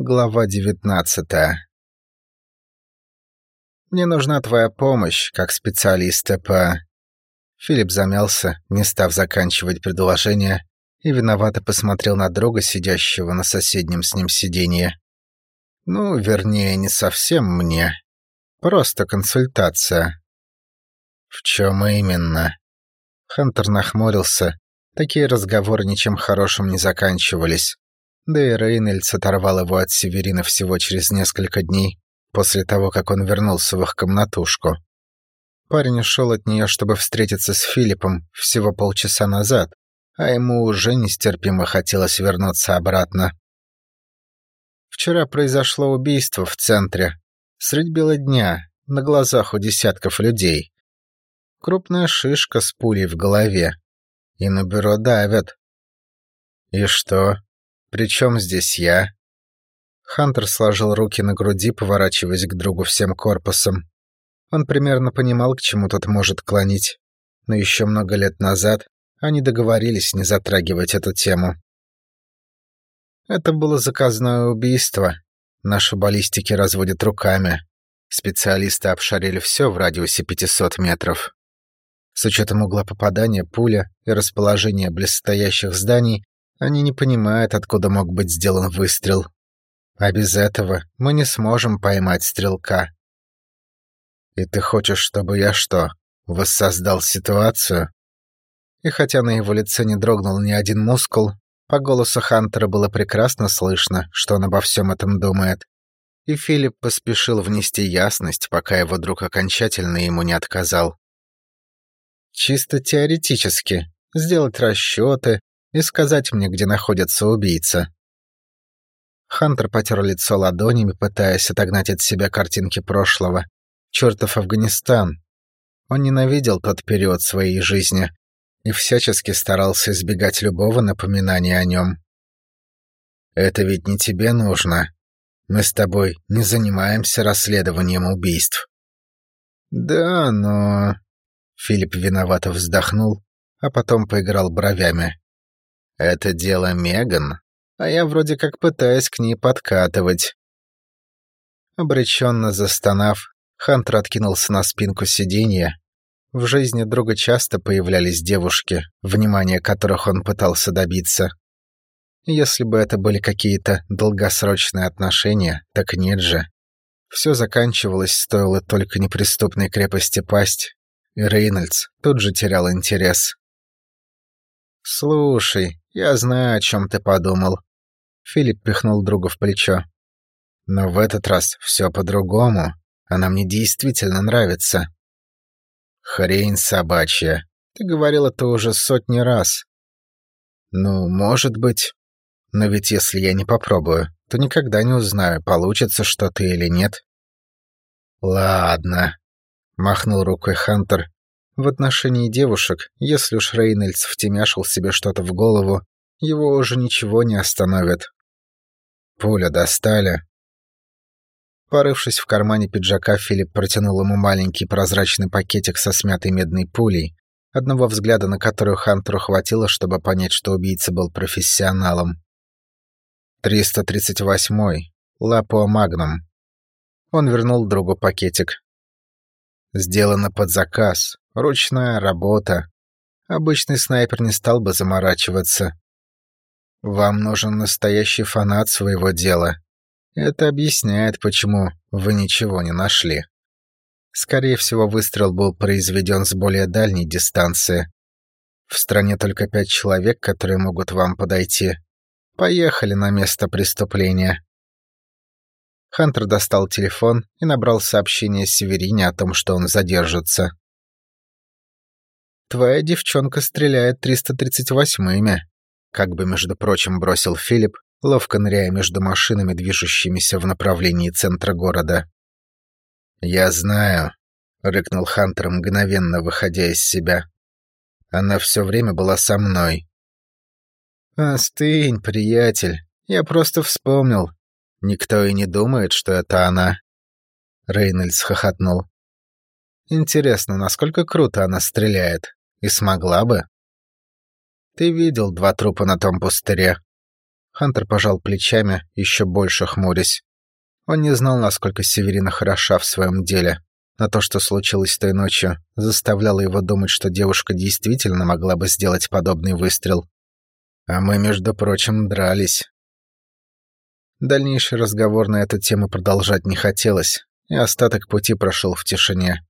Глава девятнадцатая. «Мне нужна твоя помощь, как специалиста по...» Филипп замялся, не став заканчивать предложение, и виновато посмотрел на друга, сидящего на соседнем с ним сиденье. «Ну, вернее, не совсем мне. Просто консультация». «В чем именно?» Хантер нахмурился. Такие разговоры ничем хорошим не заканчивались. Да и Рейнольдс оторвал его от Северина всего через несколько дней, после того, как он вернулся в их комнатушку. Парень ушел от нее, чтобы встретиться с Филиппом всего полчаса назад, а ему уже нестерпимо хотелось вернуться обратно. Вчера произошло убийство в центре, средь бела дня, на глазах у десятков людей. Крупная шишка с пулей в голове. И на бюро давят. И что? «Причем здесь я?» Хантер сложил руки на груди, поворачиваясь к другу всем корпусом. Он примерно понимал, к чему тот может клонить. Но еще много лет назад они договорились не затрагивать эту тему. Это было заказное убийство. Наши баллистики разводят руками. Специалисты обшарили все в радиусе 500 метров. С учетом угла попадания, пуля и расположения близстоящих зданий, они не понимают, откуда мог быть сделан выстрел. А без этого мы не сможем поймать стрелка. И ты хочешь, чтобы я что, воссоздал ситуацию? И хотя на его лице не дрогнул ни один мускул, по голосу Хантера было прекрасно слышно, что он обо всем этом думает. И Филипп поспешил внести ясность, пока его друг окончательно ему не отказал. Чисто теоретически, сделать расчеты, и сказать мне, где находится убийца». Хантер потер лицо ладонями, пытаясь отогнать от себя картинки прошлого. Чертов Афганистан. Он ненавидел тот период своей жизни и всячески старался избегать любого напоминания о нем. «Это ведь не тебе нужно. Мы с тобой не занимаемся расследованием убийств». «Да, но...» Филипп виновато вздохнул, а потом поиграл бровями. Это дело Меган, а я вроде как пытаюсь к ней подкатывать. Обреченно застонав, Хантер откинулся на спинку сиденья. В жизни друга часто появлялись девушки, внимания которых он пытался добиться. Если бы это были какие-то долгосрочные отношения, так нет же. Все заканчивалось, стоило только неприступной крепости пасть, и Рейнольдс тут же терял интерес. «Слушай, я знаю, о чем ты подумал». Филипп пихнул друга в плечо. «Но в этот раз все по-другому. Она мне действительно нравится». «Хрень собачья. Ты говорил это уже сотни раз». «Ну, может быть. Но ведь если я не попробую, то никогда не узнаю, получится что-то или нет». «Ладно», — махнул рукой Хантер в отношении девушек, если уж Рейнольдс втемяшил себе что-то в голову, его уже ничего не остановит. Пуля достали. Порывшись в кармане пиджака, Филипп протянул ему маленький прозрачный пакетик со смятой медной пулей, одного взгляда на которую Хантеру хватило, чтобы понять, что убийца был профессионалом. 338-й. Лапуа Магнум. Он вернул другу пакетик. Сделано под заказ. Ручная работа. Обычный снайпер не стал бы заморачиваться. Вам нужен настоящий фанат своего дела. Это объясняет, почему вы ничего не нашли. Скорее всего, выстрел был произведен с более дальней дистанции. В стране только пять человек, которые могут вам подойти. Поехали на место преступления. Хантер достал телефон и набрал сообщение Северине о том, что он задержится. Твоя девчонка стреляет 338-ми», как бы, между прочим, бросил Филипп, ловко ныряя между машинами, движущимися в направлении центра города. «Я знаю», — рыкнул Хантер, мгновенно выходя из себя. «Она все время была со мной». «Остынь, приятель, я просто вспомнил. Никто и не думает, что это она». Рейнольдс хохотнул. «Интересно, насколько круто она стреляет?» И смогла бы. Ты видел два трупа на том пустыре. Хантер пожал плечами, еще больше хмурясь. Он не знал, насколько Северина хороша в своем деле. На то, что случилось той ночью, заставляло его думать, что девушка действительно могла бы сделать подобный выстрел. А мы, между прочим, дрались. Дальнейший разговор на эту тему продолжать не хотелось, и остаток пути прошел в тишине.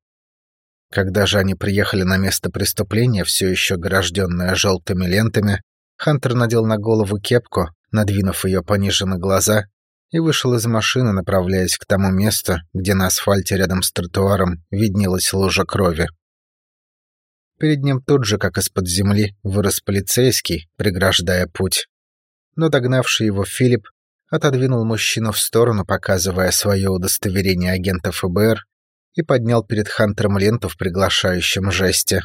Когда же они приехали на место преступления, все еще огражденное желтыми лентами, Хантер надел на голову кепку, надвинув ее пониже на глаза, и вышел из машины, направляясь к тому месту, где на асфальте рядом с тротуаром виднелась лужа крови. Перед ним тут же, как из-под земли, вырос полицейский, преграждая путь. Но догнавший его Филипп отодвинул мужчину в сторону, показывая свое удостоверение агента ФБР, и поднял перед Хантером ленту в приглашающем жесте.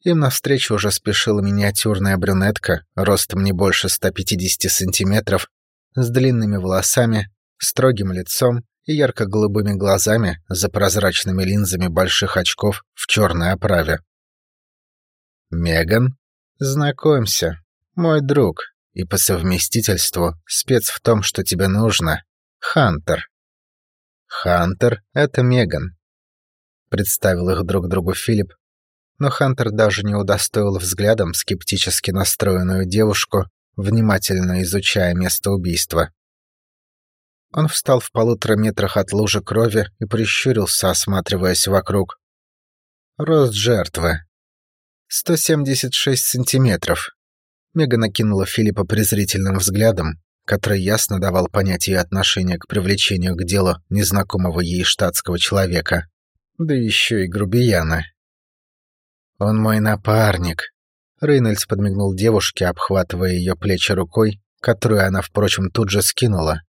Им навстречу уже спешила миниатюрная брюнетка, ростом не больше 150 сантиметров, с длинными волосами, строгим лицом и ярко-голубыми глазами за прозрачными линзами больших очков в черной оправе. «Меган, знакомься, мой друг и по совместительству спец в том, что тебе нужно, Хантер». «Хантер — это Меган», — представил их друг другу Филипп, но Хантер даже не удостоил взглядом скептически настроенную девушку, внимательно изучая место убийства. Он встал в полутора метрах от лужи крови и прищурился, осматриваясь вокруг. Рост жертвы. 176 сантиметров. Мега накинула Филиппа презрительным взглядом, который ясно давал понять ее отношение к привлечению к делу незнакомого ей штатского человека. Да еще и грубияна. «Он мой напарник», Рейнольдс подмигнул девушке, обхватывая ее плечи рукой, которую она, впрочем, тут же скинула.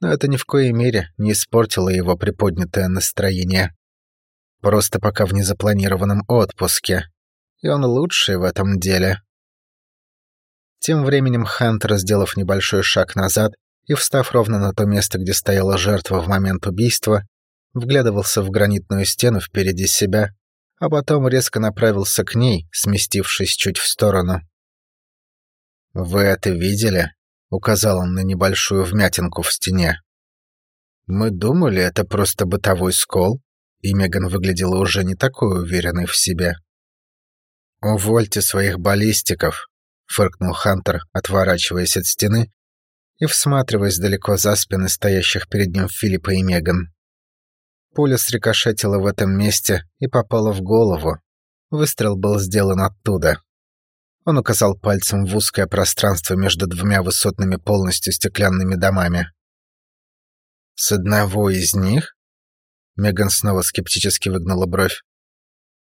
Но это ни в коей мере не испортило его приподнятое настроение. Просто пока в незапланированном отпуске. И он лучший в этом деле. Тем временем Хантер, сделав небольшой шаг назад и встав ровно на то место, где стояла жертва в момент убийства, вглядывался в гранитную стену впереди себя а потом резко направился к ней, сместившись чуть в сторону. «Вы это видели?» — указал он на небольшую вмятинку в стене. «Мы думали, это просто бытовой скол», и Меган выглядела уже не такой уверенной в себе. «Увольте своих баллистиков», — фыркнул Хантер, отворачиваясь от стены и всматриваясь далеко за спины стоящих перед ним Филиппа и Меган. Пуля срикошетила в этом месте и попала в голову. Выстрел был сделан оттуда. Он указал пальцем в узкое пространство между двумя высотными полностью стеклянными домами. «С одного из них?» Меган снова скептически выгнула бровь.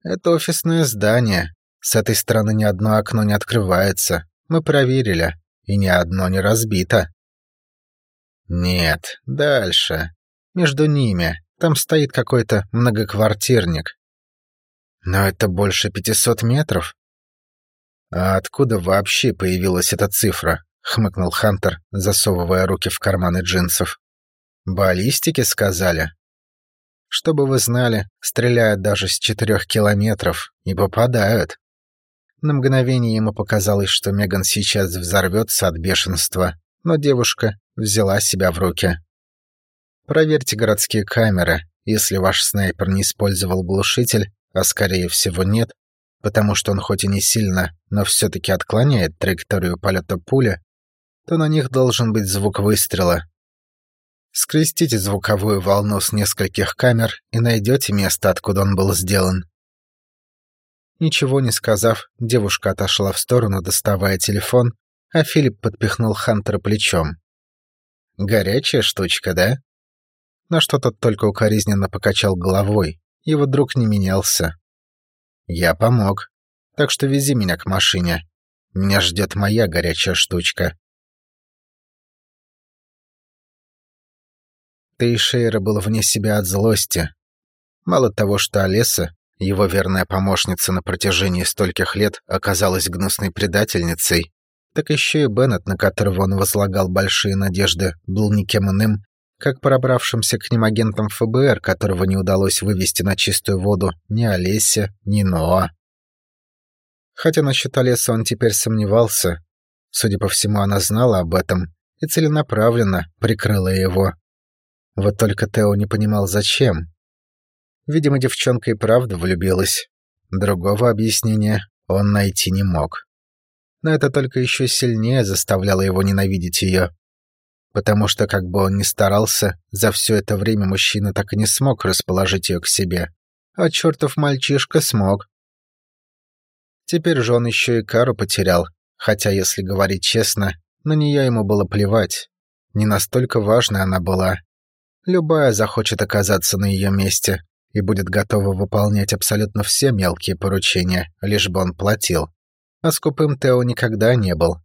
«Это офисное здание. С этой стороны ни одно окно не открывается. Мы проверили, и ни одно не разбито». «Нет, дальше. Между ними. Там стоит какой-то многоквартирник. Но это больше 500 метров. А откуда вообще появилась эта цифра? Хмыкнул Хантер, засовывая руки в карманы джинсов. Баллистики сказали. Чтобы вы знали, стреляют даже с четырех километров и попадают. На мгновение ему показалось, что Меган сейчас взорвется от бешенства, но девушка взяла себя в руки. Проверьте городские камеры, если ваш снайпер не использовал глушитель, а скорее всего нет, потому что он хоть и не сильно, но все-таки отклоняет траекторию полета пули, то на них должен быть звук выстрела. Скрестите звуковую волну с нескольких камер и найдете место, откуда он был сделан. Ничего не сказав, девушка отошла в сторону, доставая телефон, а Филипп подпихнул Хантера плечом. «Горячая штучка, да?» на что тот только укоризненно покачал головой. Его друг не менялся. «Я помог. Так что вези меня к машине. Меня ждет моя горячая штучка». Тейшейра был вне себя от злости. Мало того, что Олеса, его верная помощница на протяжении стольких лет, оказалась гнусной предательницей, так еще и Беннет, на которого он возлагал большие надежды, был никем иным, как пробравшимся к ним агентам ФБР, которого не удалось вывести на чистую воду ни Олеся, ни Ноа. Хотя насчет Олеса он теперь сомневался. Судя по всему, она знала об этом и целенаправленно прикрыла его. Вот только Тео не понимал, зачем. Видимо, девчонка и правда влюбилась. Другого объяснения он найти не мог. Но это только еще сильнее заставляло его ненавидеть ее. Потому что, как бы он ни старался, за все это время мужчина так и не смог расположить ее к себе. А чертов мальчишка смог. Теперь же он еще и Кару потерял, хотя, если говорить честно, на нее ему было плевать. Не настолько важной она была. Любая захочет оказаться на ее месте и будет готова выполнять абсолютно все мелкие поручения, лишь бы он платил. А скупым Тео никогда не был.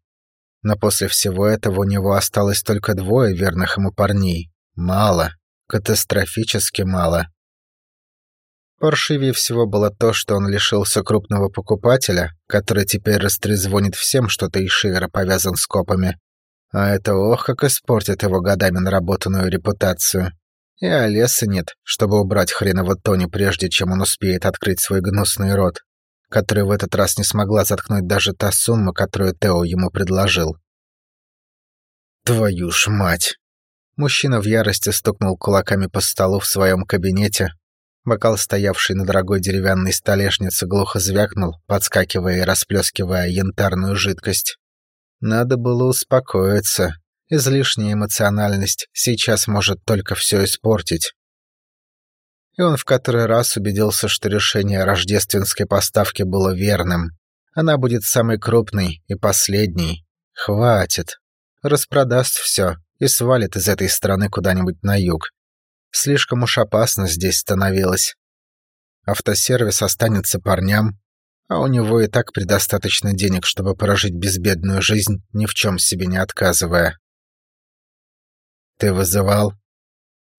Но после всего этого у него осталось только двое верных ему парней. Мало. Катастрофически мало. Паршивее всего было то, что он лишился крупного покупателя, который теперь растрезвонит всем, что Тейшира повязан с копами. А это ох, как испортит его годами наработанную репутацию. И Олеса нет, чтобы убрать хреново Тони, прежде чем он успеет открыть свой гнусный рот, который в этот раз не смогла заткнуть даже та сумма, которую Тео ему предложил. «Твою ж мать!» Мужчина в ярости стукнул кулаками по столу в своем кабинете, Бокал, стоявший на дорогой деревянной столешнице, глухо звякнул, подскакивая и расплескивая янтарную жидкость. Надо было успокоиться. Излишняя эмоциональность сейчас может только все испортить. И он в который раз убедился, что решение рождественской поставки было верным. Она будет самой крупной и последней. Хватит. Распродаст все и свалит из этой страны куда-нибудь на юг. Слишком уж опасно здесь становилось. Автосервис останется парням, а у него и так предостаточно денег, чтобы прожить безбедную жизнь, ни в чем себе не отказывая. «Ты вызывал?»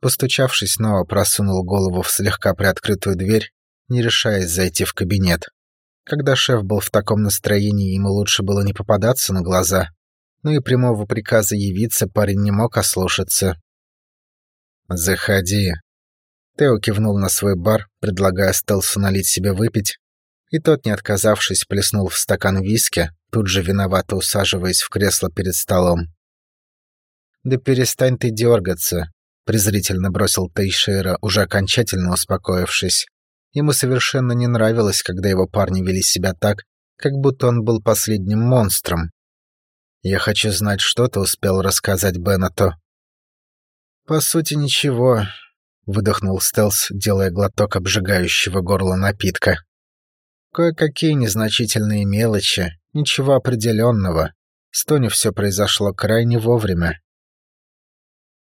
Постучавшись, снова просунул голову в слегка приоткрытую дверь, не решаясь зайти в кабинет. Когда шеф был в таком настроении, ему лучше было не попадаться на глаза, но и прямого приказа явиться парень не мог ослушаться. «Заходи». Тео кивнул на свой бар, предлагая Стелсу налить себе выпить, и тот, не отказавшись, плеснул в стакан виски, тут же виновато усаживаясь в кресло перед столом. «Да перестань ты дергаться», — презрительно бросил Тейшера, уже окончательно успокоившись. Ему совершенно не нравилось, когда его парни вели себя так, как будто он был последним монстром. «Я хочу знать, что ты успел рассказать Беннету», «По сути, ничего», — выдохнул Стелс, делая глоток обжигающего горла напитка. «Кое-какие незначительные мелочи, ничего определенного. С Тони все произошло крайне вовремя.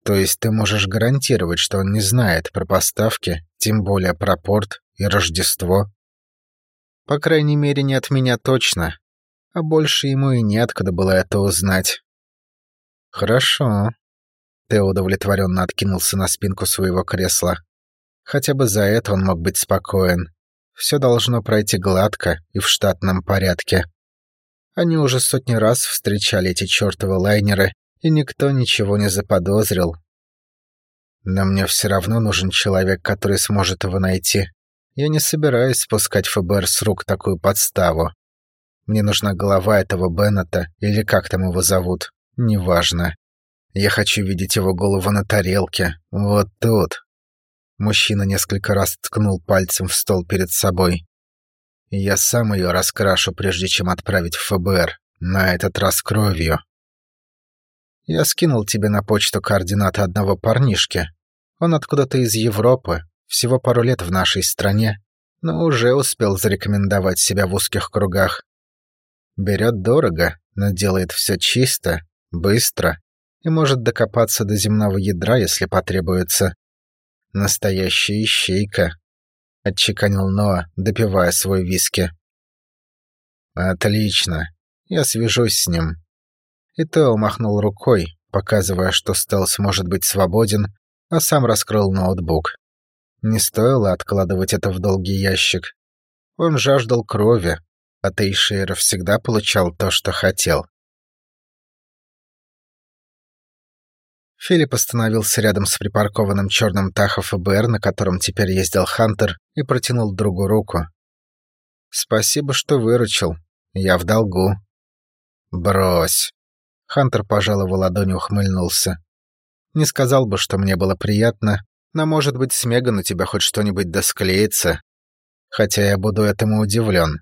То есть ты можешь гарантировать, что он не знает про поставки, тем более про порт и Рождество? По крайней мере, не от меня точно. А больше ему и неоткуда было это узнать. Хорошо, Тео удовлетворенно откинулся на спинку своего кресла. Хотя бы за это он мог быть спокоен. Все должно пройти гладко и в штатном порядке. Они уже сотни раз встречали эти чертовы лайнеры, и никто ничего не заподозрил. Но мне все равно нужен человек, который сможет его найти. Я не собираюсь спускать ФБР с рук такую подставу. Мне нужна голова этого Беннета, или как там его зовут, неважно. Я хочу видеть его голову на тарелке. Вот тут. Мужчина несколько раз ткнул пальцем в стол перед собой. Я сам ее раскрашу, прежде чем отправить в ФБР. На этот раз кровью. Я скинул тебе на почту координаты одного парнишки. Он откуда-то из Европы, всего пару лет в нашей стране, но уже успел зарекомендовать себя в узких кругах. Берет дорого, но делает все чисто, быстро и может докопаться до земного ядра, если потребуется. Настоящая ищейка, — отчеканил Ноа, допивая свой виски. «Отлично. Я свяжусь с ним». И Тео махнул рукой, показывая, что Стелс может быть свободен, а сам раскрыл ноутбук. Не стоило откладывать это в долгий ящик. Он жаждал крови, а Тейшейра всегда получал то, что хотел. Филипп остановился рядом с припаркованным черным Тахо ФБР, на котором теперь ездил Хантер, и протянул другу руку. «Спасибо, что выручил. Я в долгу». «Брось». Хантер пожал его ладонью, ухмыльнулся. «Не сказал бы, что мне было приятно, но, может быть, с Меган у тебя хоть что-нибудь досклеится. Хотя я буду этому удивлен.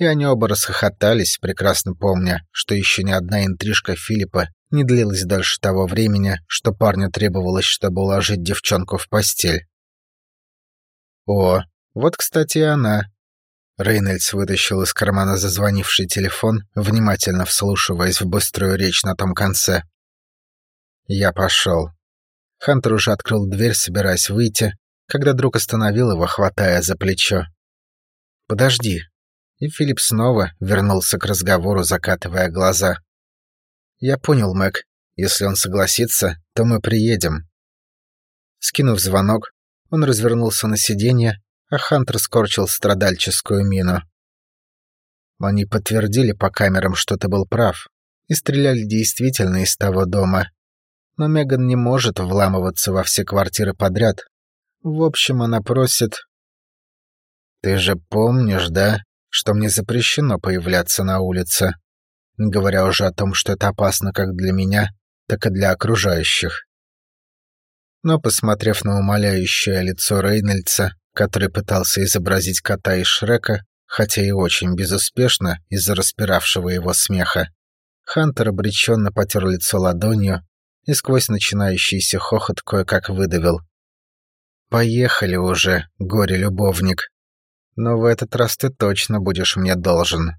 И они оба расхохотались, прекрасно помня, что еще ни одна интрижка Филиппа не длилась дальше того времени, что парню требовалось, чтобы уложить девчонку в постель. «О, вот, кстати, и она». Рейнольдс вытащил из кармана зазвонивший телефон, внимательно вслушиваясь в быструю речь на том конце. «Я пошел». Хантер уже открыл дверь, собираясь выйти, когда друг остановил его, хватая за плечо. «Подожди». И Филипп снова вернулся к разговору, закатывая глаза. «Я понял, Мэг. Если он согласится, то мы приедем». Скинув звонок, он развернулся на сиденье, а Хантер скорчил страдальческую мину. Они подтвердили по камерам, что ты был прав, и стреляли действительно из того дома. Но Меган не может вламываться во все квартиры подряд, в общем, она просит... «Ты же помнишь, да, что мне запрещено появляться на улице, не говоря уже о том, что это опасно как для меня, так и для окружающих». Но, посмотрев на умоляющее лицо Рейнольдса, который пытался изобразить кота из Шрека, хотя и очень безуспешно из-за распиравшего его смеха, Хантер обреченно потер лицо ладонью и сквозь начинающийся хохот кое-как выдавил. Поехали уже, горе-любовник. Но в этот раз ты точно будешь мне должен.